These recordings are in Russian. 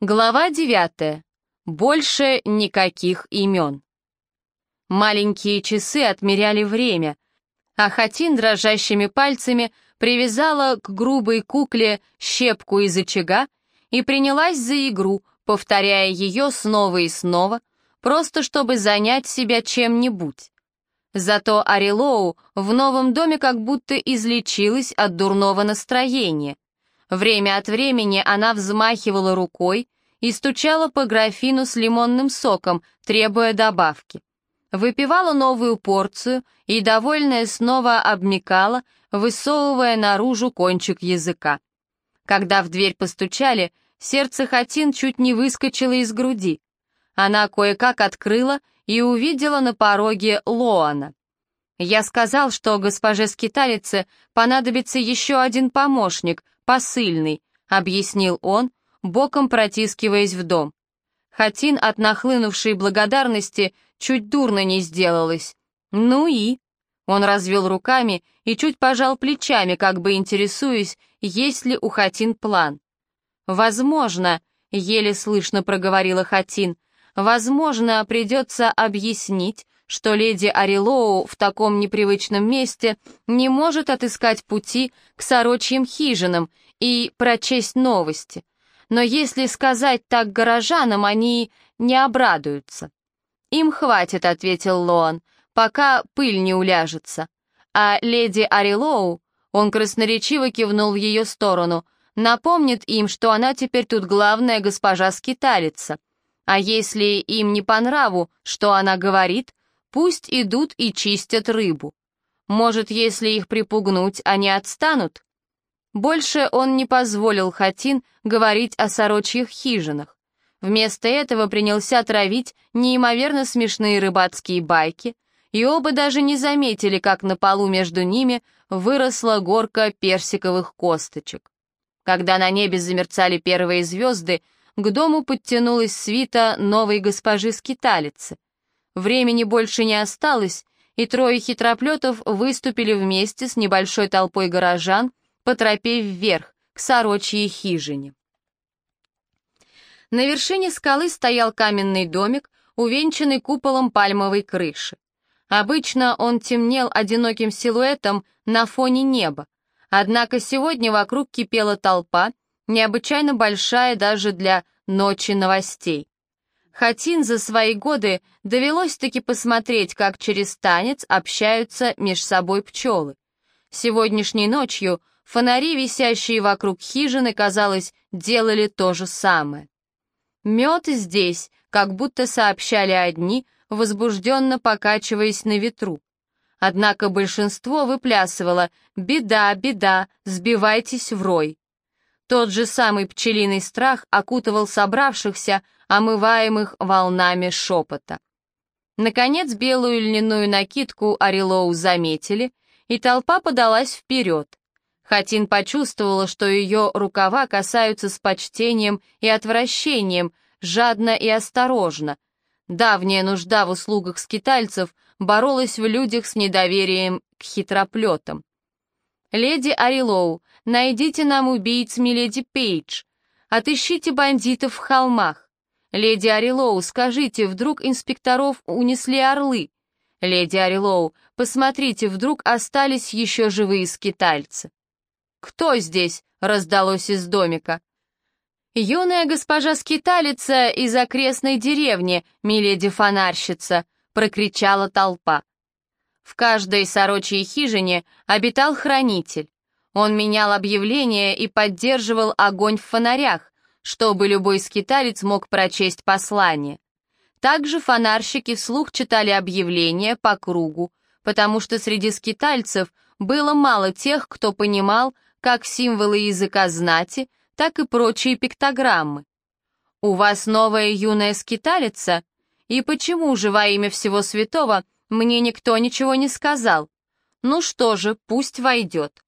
Глава девятая. Больше никаких имен. Маленькие часы отмеряли время, а Хатин дрожащими пальцами привязала к грубой кукле щепку из очага и принялась за игру, повторяя ее снова и снова, просто чтобы занять себя чем-нибудь. Зато Арилоу в новом доме как будто излечилась от дурного настроения — Время от времени она взмахивала рукой и стучала по графину с лимонным соком, требуя добавки. Выпивала новую порцию и, довольная, снова обмекала, высовывая наружу кончик языка. Когда в дверь постучали, сердце Хатин чуть не выскочило из груди. Она кое-как открыла и увидела на пороге Лоана. «Я сказал, что госпоже скиталице понадобится еще один помощник», посыльный», — объяснил он, боком протискиваясь в дом. Хатин от нахлынувшей благодарности чуть дурно не сделалось. «Ну и?» Он развел руками и чуть пожал плечами, как бы интересуясь, есть ли у Хатин план. «Возможно», — еле слышно проговорила Хатин, «возможно, придется объяснить, что леди Арилоу в таком непривычном месте не может отыскать пути к сорочьим хижинам и прочесть новости. Но если сказать так горожанам, они не обрадуются. «Им хватит», — ответил Лоан, — «пока пыль не уляжется». А леди Арилоу, он красноречиво кивнул в ее сторону, напомнит им, что она теперь тут главная госпожа-скиталица. А если им не по нраву, что она говорит, Пусть идут и чистят рыбу. Может, если их припугнуть, они отстанут? Больше он не позволил Хатин говорить о сорочьих хижинах. Вместо этого принялся травить неимоверно смешные рыбацкие байки, и оба даже не заметили, как на полу между ними выросла горка персиковых косточек. Когда на небе замерцали первые звезды, к дому подтянулась свита новой госпожи-скиталицы — Времени больше не осталось, и трое хитроплетов выступили вместе с небольшой толпой горожан по тропе вверх, к сорочьей хижине. На вершине скалы стоял каменный домик, увенчанный куполом пальмовой крыши. Обычно он темнел одиноким силуэтом на фоне неба, однако сегодня вокруг кипела толпа, необычайно большая даже для ночи новостей. Хатин за свои годы довелось-таки посмотреть, как через танец общаются меж собой пчелы. Сегодняшней ночью фонари, висящие вокруг хижины, казалось, делали то же самое. Мед здесь, как будто сообщали одни, возбужденно покачиваясь на ветру. Однако большинство выплясывало «Беда, беда, сбивайтесь в рой». Тот же самый пчелиный страх окутывал собравшихся, омываемых волнами шепота. Наконец белую льняную накидку Арилоу заметили, и толпа подалась вперед. Хатин почувствовала, что ее рукава касаются с почтением и отвращением, жадно и осторожно. Давняя нужда в услугах скитальцев боролась в людях с недоверием к хитроплетам. «Леди Арилоу, найдите нам убийц Миледи Пейдж. Отыщите бандитов в холмах. Леди Арилоу, скажите, вдруг инспекторов унесли орлы? Леди Арилоу, посмотрите, вдруг остались еще живые скитальцы. «Кто здесь?» — раздалось из домика. «Юная госпожа-скиталица из окрестной деревни, миледи-фонарщица», — прокричала толпа. В каждой сорочьей хижине обитал хранитель. Он менял объявления и поддерживал огонь в фонарях, чтобы любой скиталец мог прочесть послание. Также фонарщики вслух читали объявления по кругу, потому что среди скитальцев было мало тех, кто понимал как символы языка знати, так и прочие пиктограммы. «У вас новая юная скиталица? И почему же во имя всего святого мне никто ничего не сказал. Ну что же, пусть войдет.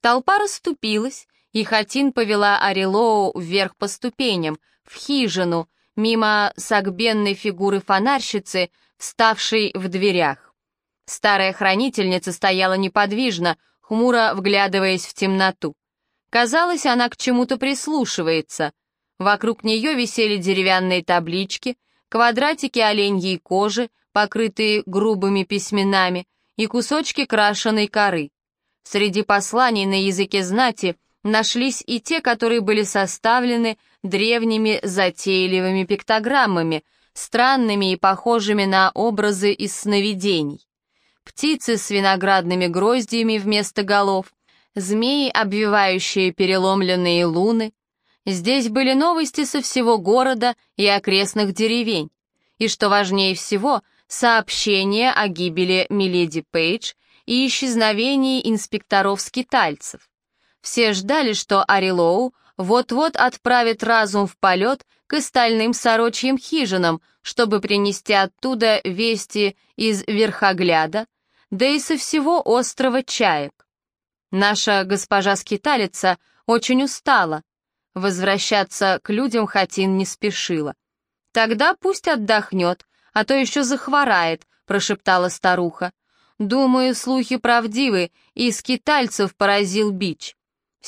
Толпа расступилась, и Хатин повела Арилоу вверх по ступеням, в хижину, мимо сагбенной фигуры фонарщицы, вставшей в дверях. Старая хранительница стояла неподвижно, хмуро вглядываясь в темноту. Казалось, она к чему-то прислушивается. Вокруг нее висели деревянные таблички, квадратики оленьей кожи, покрытые грубыми письменами, и кусочки крашеной коры. Среди посланий на языке знати нашлись и те, которые были составлены древними затейливыми пиктограммами, странными и похожими на образы из сновидений. Птицы с виноградными гроздьями вместо голов, змеи, обвивающие переломленные луны. Здесь были новости со всего города и окрестных деревень. И что важнее всего, сообщение о гибели Миледи Пейдж и исчезновении инспекторов-скитальцев. Все ждали, что Арилоу вот-вот отправит разум в полет к остальным сорочьим хижинам, чтобы принести оттуда вести из Верхогляда, да и со всего острова Чаек. Наша госпожа-скиталица очень устала. Возвращаться к людям Хатин не спешила. «Тогда пусть отдохнет, а то еще захворает», — прошептала старуха. «Думаю, слухи правдивы, и скитальцев поразил бич.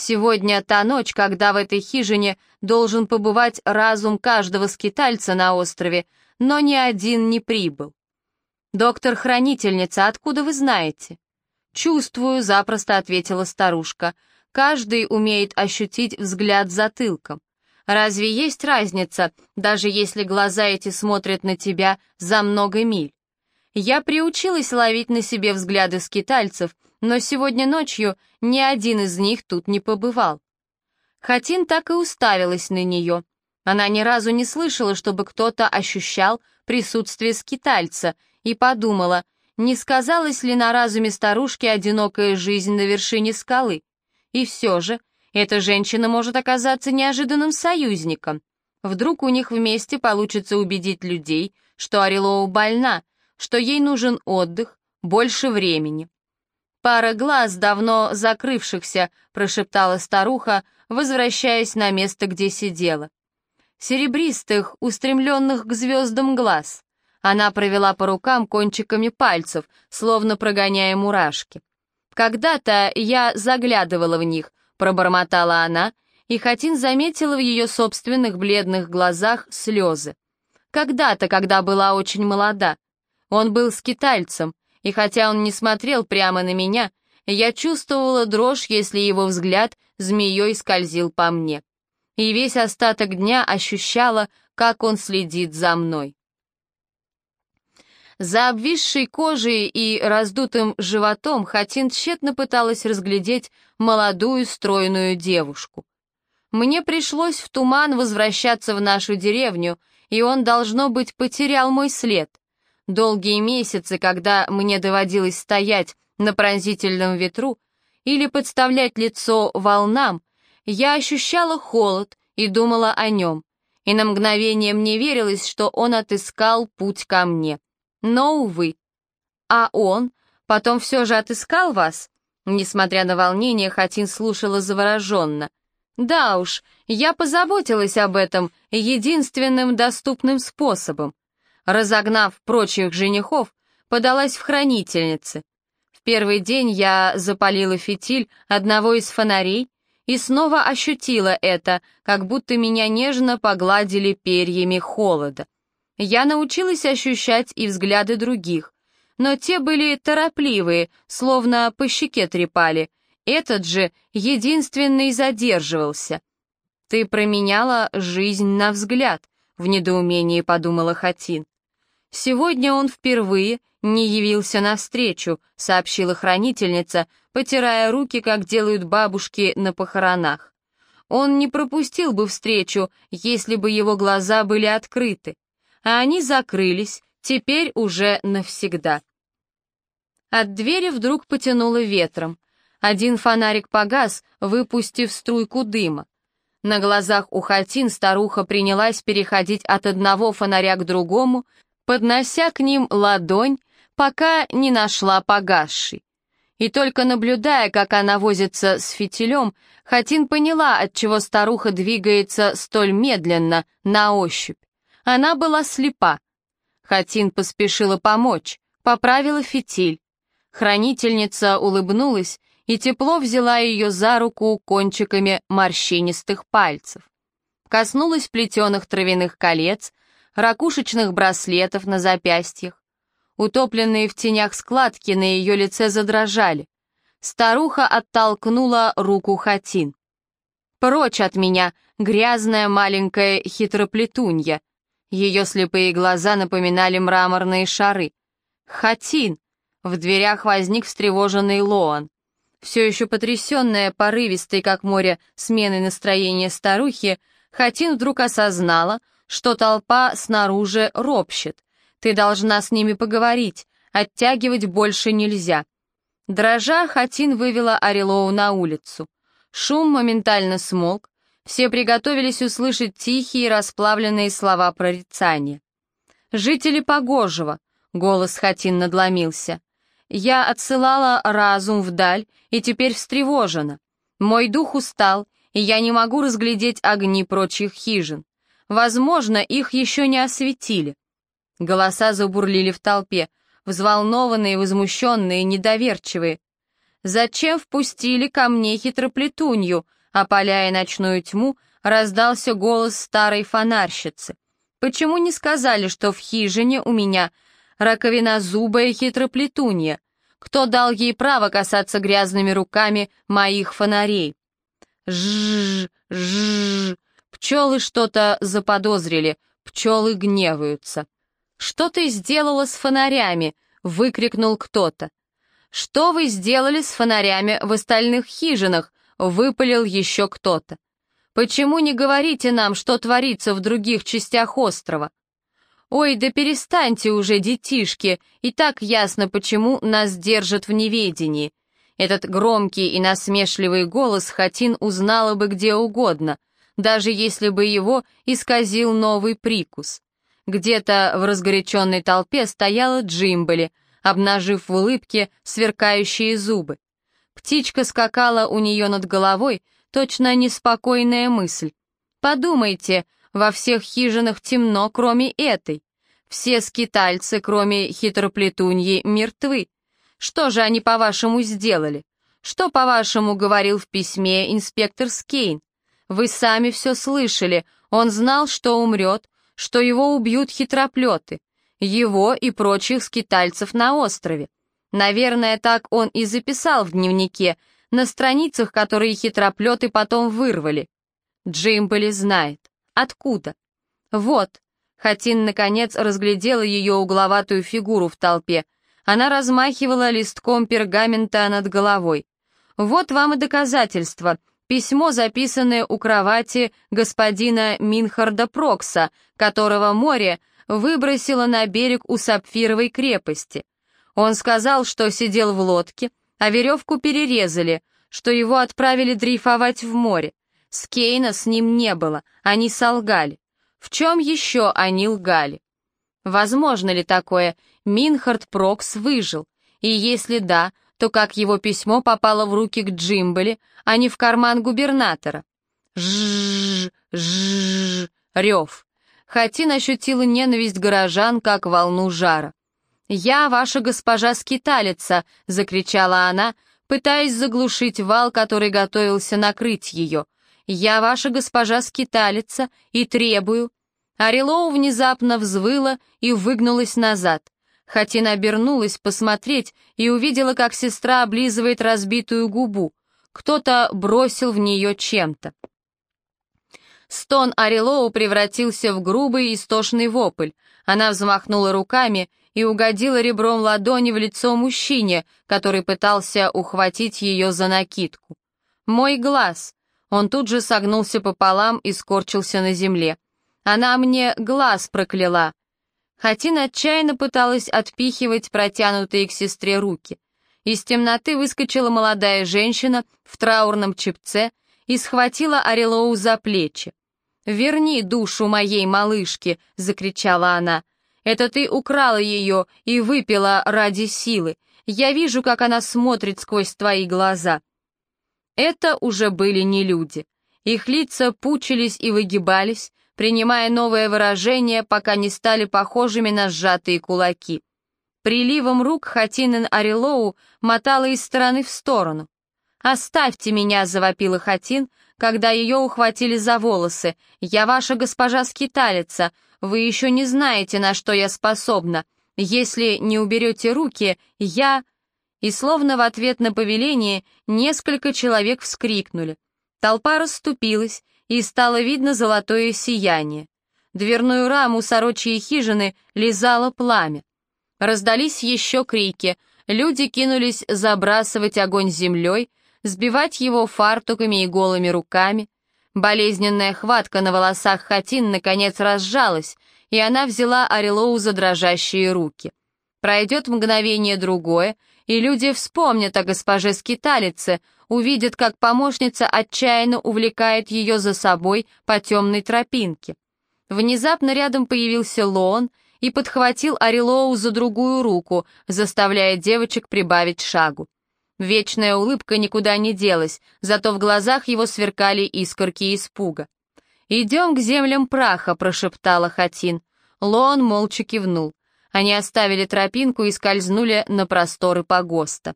Сегодня та ночь, когда в этой хижине должен побывать разум каждого скитальца на острове, но ни один не прибыл. «Доктор-хранительница, откуда вы знаете?» «Чувствую», — запросто ответила старушка. «Каждый умеет ощутить взгляд затылком. Разве есть разница, даже если глаза эти смотрят на тебя за много миль? Я приучилась ловить на себе взгляды скитальцев, но сегодня ночью ни один из них тут не побывал. Хатин так и уставилась на нее. Она ни разу не слышала, чтобы кто-то ощущал присутствие скитальца, и подумала, не сказалась ли на разуме старушки одинокая жизнь на вершине скалы. И все же, эта женщина может оказаться неожиданным союзником. Вдруг у них вместе получится убедить людей, что Орелоу больна, что ей нужен отдых, больше времени. «Пара глаз, давно закрывшихся», — прошептала старуха, возвращаясь на место, где сидела. «Серебристых, устремленных к звездам глаз». Она провела по рукам кончиками пальцев, словно прогоняя мурашки. «Когда-то я заглядывала в них», — пробормотала она, и Хатин заметила в ее собственных бледных глазах слезы. «Когда-то, когда была очень молода. Он был скитальцем, и хотя он не смотрел прямо на меня, я чувствовала дрожь, если его взгляд змеей скользил по мне. И весь остаток дня ощущала, как он следит за мной. За обвисшей кожей и раздутым животом Хатин тщетно пыталась разглядеть молодую стройную девушку. Мне пришлось в туман возвращаться в нашу деревню, и он, должно быть, потерял мой след. Долгие месяцы, когда мне доводилось стоять на пронзительном ветру или подставлять лицо волнам, я ощущала холод и думала о нем, и на мгновение мне верилось, что он отыскал путь ко мне. Но, увы. А он потом все же отыскал вас? Несмотря на волнение, Хатин слушала завороженно. Да уж, я позаботилась об этом единственным доступным способом. Разогнав прочих женихов, подалась в хранительницы. В первый день я запалила фитиль одного из фонарей и снова ощутила это, как будто меня нежно погладили перьями холода. Я научилась ощущать и взгляды других, но те были торопливые, словно по щеке трепали. Этот же единственный задерживался. «Ты променяла жизнь на взгляд», — в недоумении подумала Хатин. «Сегодня он впервые не явился навстречу», — сообщила хранительница, потирая руки, как делают бабушки на похоронах. Он не пропустил бы встречу, если бы его глаза были открыты а они закрылись, теперь уже навсегда. От двери вдруг потянуло ветром. Один фонарик погас, выпустив струйку дыма. На глазах у Хатин старуха принялась переходить от одного фонаря к другому, поднося к ним ладонь, пока не нашла погасший. И только наблюдая, как она возится с фитилем, Хатин поняла, отчего старуха двигается столь медленно, на ощупь. Она была слепа. Хатин поспешила помочь, поправила фитиль. Хранительница улыбнулась и тепло взяла ее за руку кончиками морщинистых пальцев. коснулась плетеных травяных колец, ракушечных браслетов на запястьях. Утопленные в тенях складки на ее лице задрожали. Старуха оттолкнула руку Хатин. «Прочь от меня, грязная маленькая хитроплетунья!» Ее слепые глаза напоминали мраморные шары. «Хатин!» В дверях возник встревоженный Лоан. Все еще потрясенная, порывистой, как море, сменой настроения старухи, Хатин вдруг осознала, что толпа снаружи ропщет. «Ты должна с ними поговорить, оттягивать больше нельзя». Дрожа, Хатин вывела Орелоу на улицу. Шум моментально смолк, все приготовились услышать тихие расплавленные слова прорицания. «Жители Погожего», — голос Хатин надломился, — «я отсылала разум вдаль и теперь встревожена. Мой дух устал, и я не могу разглядеть огни прочих хижин. Возможно, их еще не осветили». Голоса забурлили в толпе, взволнованные, возмущенные, недоверчивые. «Зачем впустили ко мне хитроплетунью?» Опаляя ночную тьму, раздался голос старой фонарщицы. «Почему не сказали, что в хижине у меня раковинозубая хитроплетунья? Кто дал ей право касаться грязными руками моих фонарей?» Жжж, жжж. Пчелы что-то заподозрили, пчелы гневаются. «Что ты сделала с фонарями?» — выкрикнул кто-то. «Что вы сделали с фонарями в остальных хижинах?» выпалил еще кто-то. «Почему не говорите нам, что творится в других частях острова?» «Ой, да перестаньте уже, детишки, и так ясно, почему нас держат в неведении». Этот громкий и насмешливый голос Хатин узнала бы где угодно, даже если бы его исказил новый прикус. Где-то в разгоряченной толпе стояла Джимбали, обнажив в улыбке сверкающие зубы. Птичка скакала у нее над головой, точно неспокойная мысль. Подумайте, во всех хижинах темно, кроме этой. Все скитальцы, кроме хитроплетуньи, мертвы. Что же они, по-вашему, сделали? Что, по-вашему, говорил в письме инспектор Скейн? Вы сами все слышали. Он знал, что умрет, что его убьют хитроплеты. Его и прочих скитальцев на острове. Наверное, так он и записал в дневнике, на страницах, которые хитроплеты потом вырвали. Джимбели знает. Откуда? Вот. Хатин, наконец, разглядела ее угловатую фигуру в толпе. Она размахивала листком пергамента над головой. Вот вам и доказательство. Письмо, записанное у кровати господина Минхарда Прокса, которого море выбросило на берег у Сапфировой крепости. Он сказал, что сидел в лодке, а веревку перерезали, что его отправили дрейфовать в море. Скейна с ним не было, они солгали. В чем еще они лгали? Возможно ли такое? Минхард Прокс выжил. И если да, то как его письмо попало в руки к Джимбали, а не в карман губернатора? Жжж. Хатина обернулась посмотреть и увидела, как сестра облизывает разбитую губу. Кто-то бросил в нее чем-то. Стон Орелоу превратился в грубый истошный вопль. Она взмахнула руками и угодила ребром ладони в лицо мужчине, который пытался ухватить ее за накидку. «Мой глаз!» Он тут же согнулся пополам и скорчился на земле. «Она мне глаз прокляла!» Хатин отчаянно пыталась отпихивать протянутые к сестре руки. Из темноты выскочила молодая женщина в траурном чепце и схватила Орелоу за плечи. «Верни душу моей малышки!» — закричала она. Это ты украла ее и выпила ради силы. Я вижу, как она смотрит сквозь твои глаза». Это уже были не люди. Их лица пучились и выгибались, принимая новое выражение, пока не стали похожими на сжатые кулаки. Приливом рук Хатинен Арилоу мотала из стороны в сторону. «Оставьте меня!» — завопила Хатин, когда ее ухватили за волосы. «Я ваша госпожа скиталица. Вы еще не знаете, на что я способна. Если не уберете руки, я...» И словно в ответ на повеление несколько человек вскрикнули. Толпа расступилась, и стало видно золотое сияние. Дверную раму сорочьей хижины лизало пламя. Раздались еще крики, люди кинулись забрасывать огонь землей, сбивать его фартуками и голыми руками. Болезненная хватка на волосах Хатин наконец разжалась, и она взяла Орелоу за дрожащие руки. Пройдет мгновение другое, и люди вспомнят о госпоже Скиталице, увидят, как помощница отчаянно увлекает ее за собой по темной тропинке. Внезапно рядом появился Лоон и подхватил Орелоу за другую руку, заставляя девочек прибавить шагу. Вечная улыбка никуда не делась, зато в глазах его сверкали искорки испуга. «Идем к землям праха», — прошептала Хатин. Лоон молча кивнул. Они оставили тропинку и скользнули на просторы погоста.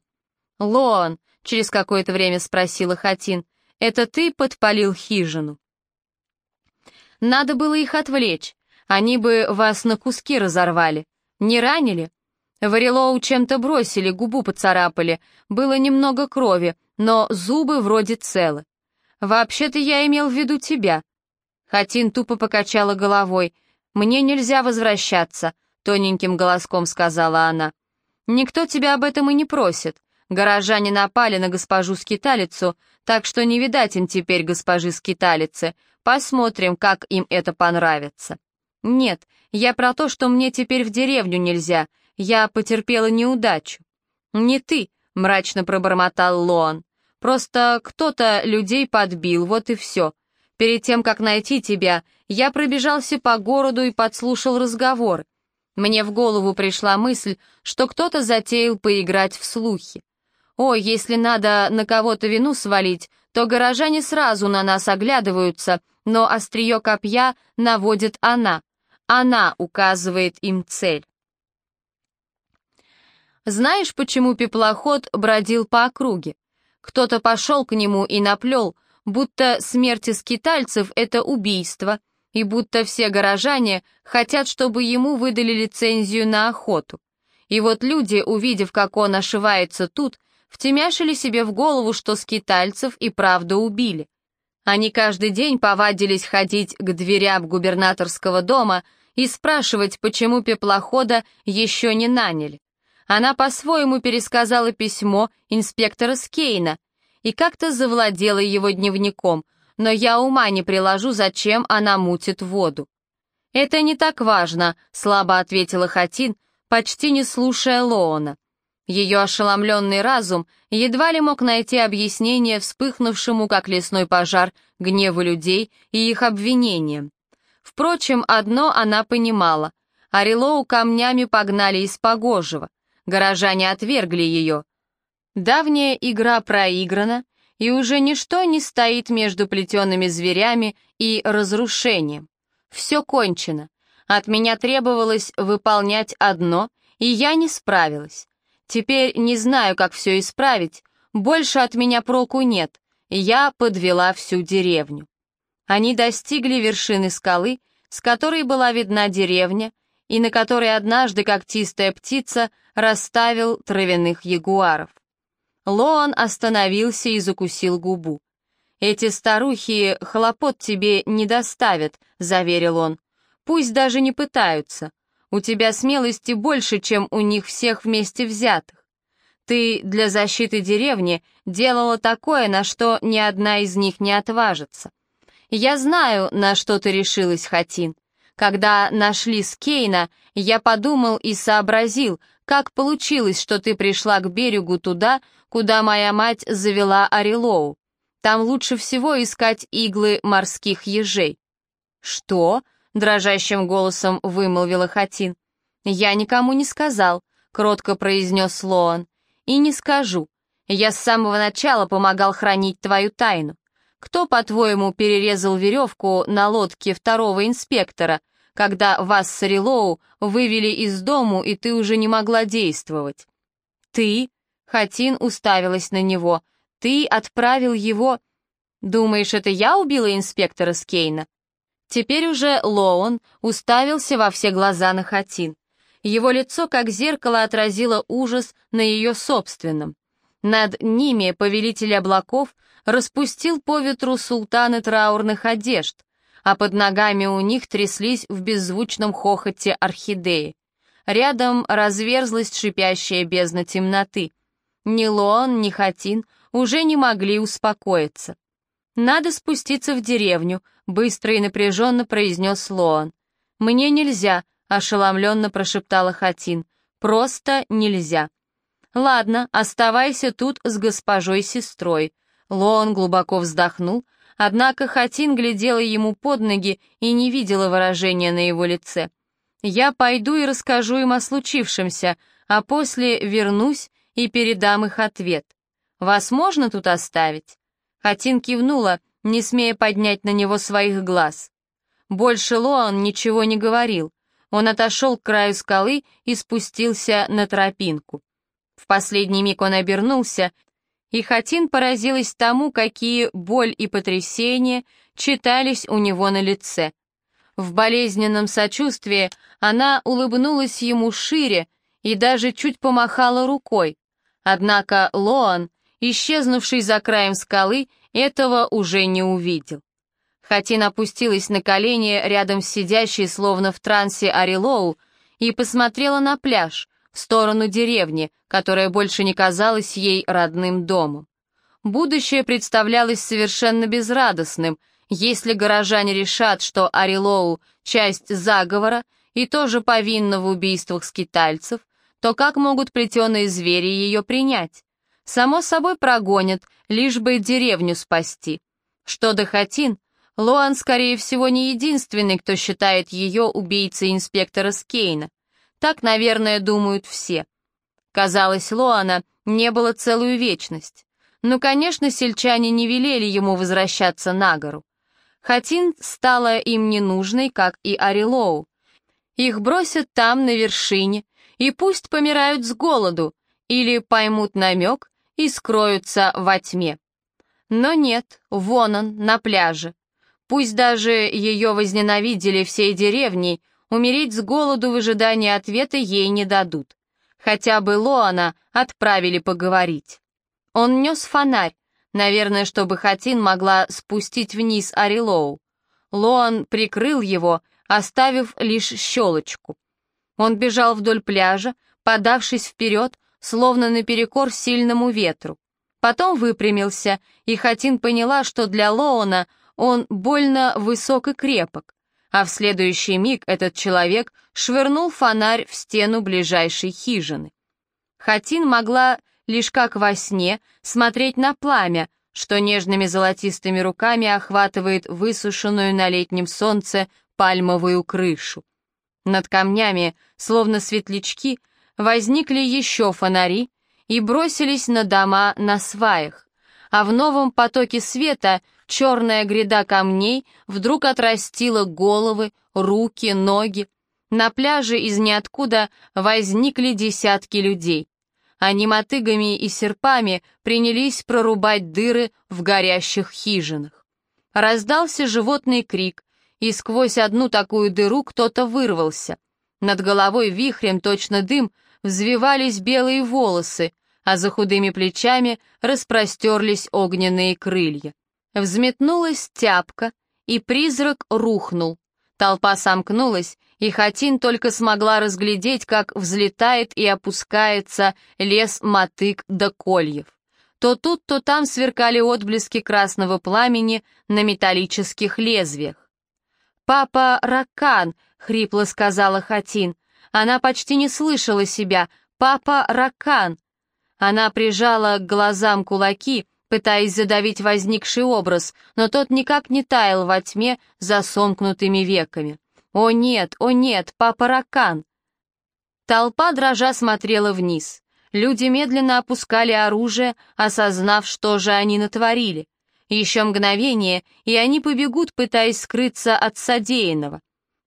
«Лоон», — через какое-то время спросила Хатин, — «это ты подпалил хижину?» «Надо было их отвлечь. Они бы вас на куски разорвали. Не ранили?» Варилоу чем-то бросили, губу поцарапали. Было немного крови, но зубы вроде целы. «Вообще-то я имел в виду тебя». Хатин тупо покачала головой. «Мне нельзя возвращаться», — тоненьким голоском сказала она. «Никто тебя об этом и не просит. Горожане напали на госпожу Скиталицу, так что не видать им теперь госпожи Скиталицы. Посмотрим, как им это понравится». «Нет, я про то, что мне теперь в деревню нельзя. Я потерпела неудачу». «Не ты», — мрачно пробормотал Лоан. «Просто кто-то людей подбил, вот и все. Перед тем, как найти тебя, я пробежался по городу и подслушал разговор. Мне в голову пришла мысль, что кто-то затеял поиграть в слухи. О, если надо на кого-то вину свалить, то горожане сразу на нас оглядываются, но острие копья наводит она. Она указывает им цель. Знаешь, почему пеплоход бродил по округе? Кто-то пошел к нему и наплел, будто смерть скитальцев — это убийство, и будто все горожане хотят, чтобы ему выдали лицензию на охоту. И вот люди, увидев, как он ошивается тут, втемяшили себе в голову, что скитальцев и правда убили. Они каждый день повадились ходить к дверям губернаторского дома и спрашивать, почему пеплохода еще не наняли. Она по-своему пересказала письмо инспектора Скейна и как-то завладела его дневником, но я ума не приложу, зачем она мутит воду. «Это не так важно», — слабо ответила Хатин, почти не слушая Лоона. Ее ошеломленный разум едва ли мог найти объяснение вспыхнувшему, как лесной пожар, гневу людей и их обвинениям. Впрочем, одно она понимала. Орелоу камнями погнали из погожего — горожане отвергли ее. Давняя игра проиграна, и уже ничто не стоит между плетеными зверями и разрушением. Все кончено. От меня требовалось выполнять одно, и я не справилась. Теперь не знаю, как все исправить, больше от меня проку нет, я подвела всю деревню. Они достигли вершины скалы, с которой была видна деревня, и на которой однажды когтистая птица расставил травяных ягуаров. Лоан остановился и закусил губу. «Эти старухи хлопот тебе не доставят», — заверил он. «Пусть даже не пытаются. У тебя смелости больше, чем у них всех вместе взятых. Ты для защиты деревни делала такое, на что ни одна из них не отважится. Я знаю, на что ты решилась, Хатин. Когда нашли Скейна, я подумал и сообразил, как получилось, что ты пришла к берегу туда, куда моя мать завела Орелоу. Там лучше всего искать иглы морских ежей». «Что?» — дрожащим голосом вымолвила Хатин. «Я никому не сказал», — кротко произнес Лоан. «И не скажу. Я с самого начала помогал хранить твою тайну. Кто, по-твоему, перерезал веревку на лодке второго инспектора, когда вас с Рилоу вывели из дому, и ты уже не могла действовать?» «Ты?» — Хатин уставилась на него. Ты отправил его... Думаешь, это я убила инспектора Скейна? Теперь уже Лоун уставился во все глаза на Хатин. Его лицо, как зеркало, отразило ужас на ее собственном. Над ними повелитель облаков распустил по ветру султаны траурных одежд, а под ногами у них тряслись в беззвучном хохоте орхидеи. Рядом разверзлась шипящая бездна темноты. Ни Лоон, ни Хатин уже не могли успокоиться. «Надо спуститься в деревню», — быстро и напряженно произнес Лоон. «Мне нельзя», — ошеломленно прошептала Хатин. «Просто нельзя». «Ладно, оставайся тут с госпожой-сестрой». Лоон глубоко вздохнул, однако Хатин глядела ему под ноги и не видела выражения на его лице. «Я пойду и расскажу им о случившемся, а после вернусь и передам их ответ. Вас можно тут оставить?» Хатин кивнула, не смея поднять на него своих глаз. Больше Лоан ничего не говорил. Он отошел к краю скалы и спустился на тропинку. В последний миг он обернулся, и Хатин поразилась тому, какие боль и потрясение читались у него на лице. В болезненном сочувствии она улыбнулась ему шире и даже чуть помахала рукой. Однако Лоан, исчезнувший за краем скалы, этого уже не увидел. Хатин опустилась на колени рядом с сидящей, словно в трансе Арилоу, и посмотрела на пляж, в сторону деревни, которая больше не казалась ей родным домом. Будущее представлялось совершенно безрадостным, если горожане решат, что Арилоу — часть заговора и тоже повинна в убийствах скитальцев, то как могут плетеные звери ее принять? Само собой прогонят, лишь бы деревню спасти. Что до Хатин, Лоан, скорее всего, не единственный, кто считает ее убийцей инспектора Скейна. Так, наверное, думают все. Казалось, Лоана не было целую вечность. Но, конечно, сельчане не велели ему возвращаться на гору. Хатин стала им ненужной, как и Арилоу. Их бросят там, на вершине, и пусть помирают с голоду, или поймут намек и скроются во тьме. Но нет, вон он, на пляже. Пусть даже ее возненавидели всей деревней, Умереть с голоду в ожидании ответа ей не дадут. Хотя бы Лоана отправили поговорить. Он нес фонарь, наверное, чтобы Хатин могла спустить вниз Арилоу. Лоан прикрыл его, оставив лишь щелочку. Он бежал вдоль пляжа, подавшись вперед, словно наперекор сильному ветру. Потом выпрямился, и Хатин поняла, что для Лоона он больно высок и крепок а в следующий миг этот человек швырнул фонарь в стену ближайшей хижины. Хатин могла лишь как во сне смотреть на пламя, что нежными золотистыми руками охватывает высушенную на летнем солнце пальмовую крышу. Над камнями, словно светлячки, возникли еще фонари и бросились на дома на сваях, а в новом потоке света Черная гряда камней вдруг отрастила головы, руки, ноги. На пляже из ниоткуда возникли десятки людей. Они мотыгами и серпами принялись прорубать дыры в горящих хижинах. Раздался животный крик, и сквозь одну такую дыру кто-то вырвался. Над головой вихрем, точно дым, взвивались белые волосы, а за худыми плечами распростерлись огненные крылья. Взметнулась тяпка, и призрак рухнул. Толпа сомкнулась, и Хатин только смогла разглядеть, как взлетает и опускается лес мотык до кольев. То тут, то там сверкали отблески красного пламени на металлических лезвиях. «Папа Ракан», — хрипло сказала Хатин. Она почти не слышала себя. «Папа Ракан». Она прижала к глазам кулаки, пытаясь задавить возникший образ, но тот никак не таял во тьме за сомкнутыми веками. «О нет, о нет, папа Ракан!» Толпа дрожа смотрела вниз. Люди медленно опускали оружие, осознав, что же они натворили. Еще мгновение, и они побегут, пытаясь скрыться от содеянного.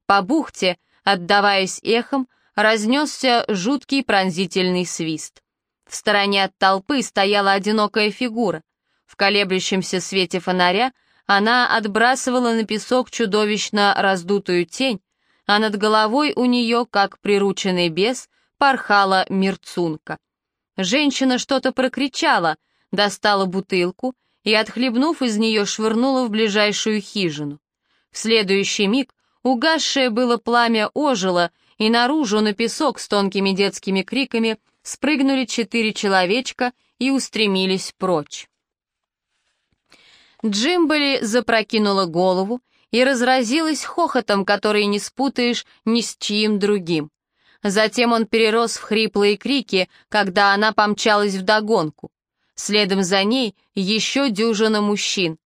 По бухте, отдаваясь эхом, разнесся жуткий пронзительный свист. В стороне от толпы стояла одинокая фигура. В колеблющемся свете фонаря она отбрасывала на песок чудовищно раздутую тень, а над головой у нее, как прирученный бес, порхала мерцунка. Женщина что-то прокричала, достала бутылку и, отхлебнув из нее, швырнула в ближайшую хижину. В следующий миг угасшее было пламя ожило, и наружу на песок с тонкими детскими криками спрыгнули четыре человечка и устремились прочь. Джимбали запрокинула голову и разразилась хохотом, который не спутаешь ни с чьим другим. Затем он перерос в хриплые крики, когда она помчалась вдогонку. Следом за ней еще дюжина мужчин.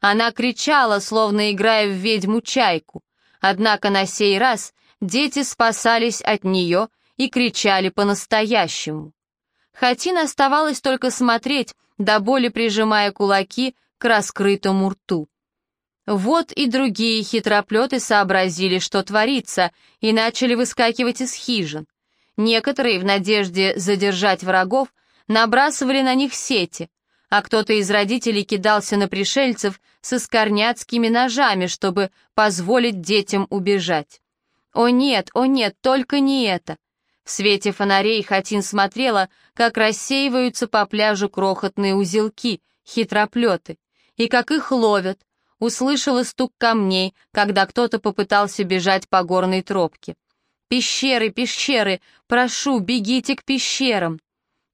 Она кричала, словно играя в ведьму-чайку. Однако на сей раз дети спасались от нее и кричали по-настоящему. Хатин оставалось только смотреть, до боли прижимая кулаки к раскрытому рту. Вот и другие хитроплеты сообразили, что творится, и начали выскакивать из хижин. Некоторые, в надежде задержать врагов, набрасывали на них сети, а кто-то из родителей кидался на пришельцев со скорняцкими ножами, чтобы позволить детям убежать. О нет, о нет, только не это. В свете фонарей Хатин смотрела, как рассеиваются по пляжу крохотные узелки, хитроплеты, и как их ловят, услышала стук камней, когда кто-то попытался бежать по горной тропке. «Пещеры, пещеры! Прошу, бегите к пещерам!»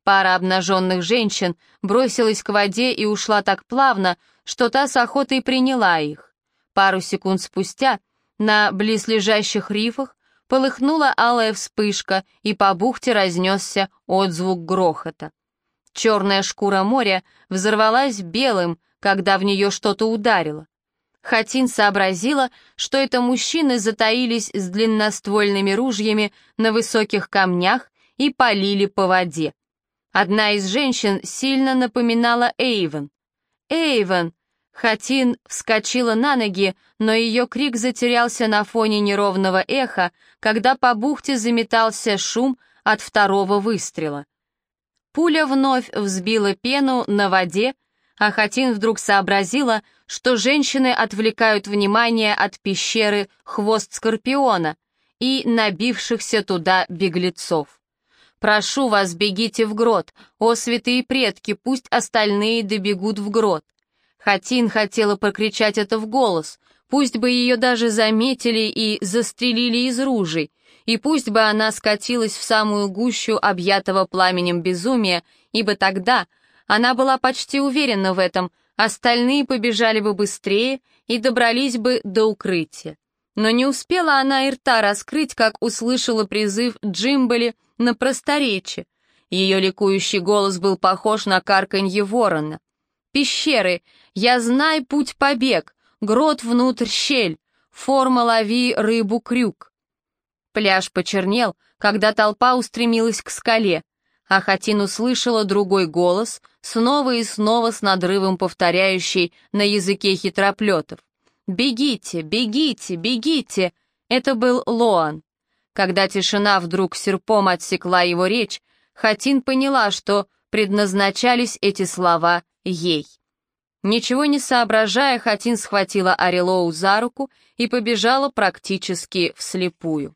Пара обнаженных женщин бросилась к воде и ушла так плавно, что та с охотой приняла их. Пару секунд спустя на близлежащих рифах полыхнула алая вспышка, и по бухте разнесся отзвук грохота. Черная шкура моря взорвалась белым, когда в нее что-то ударило. Хатин сообразила, что это мужчины затаились с длинноствольными ружьями на высоких камнях и полили по воде. Одна из женщин сильно напоминала Эйвен. «Эйвен!» Хатин вскочила на ноги, но ее крик затерялся на фоне неровного эха, когда по бухте заметался шум от второго выстрела. Пуля вновь взбила пену на воде, а Хатин вдруг сообразила, что женщины отвлекают внимание от пещеры хвост скорпиона и набившихся туда беглецов. «Прошу вас, бегите в грот, о святые предки, пусть остальные добегут в грот». Хатин хотела прокричать это в голос, пусть бы ее даже заметили и застрелили из ружей, и пусть бы она скатилась в самую гущу объятого пламенем безумия, ибо тогда она была почти уверена в этом, остальные побежали бы быстрее и добрались бы до укрытия. Но не успела она и рта раскрыть, как услышала призыв Джимбали на просторечие. Ее ликующий голос был похож на карканье ворона. «Пещеры! Я знай путь побег! Грот внутрь щель! Форма лови рыбу-крюк!» Пляж почернел, когда толпа устремилась к скале а Хатин услышала другой голос, снова и снова с надрывом повторяющий на языке хитроплетов. «Бегите, бегите, бегите!» Это был Лоан. Когда тишина вдруг серпом отсекла его речь, Хатин поняла, что предназначались эти слова ей. Ничего не соображая, Хатин схватила Арилоу за руку и побежала практически вслепую.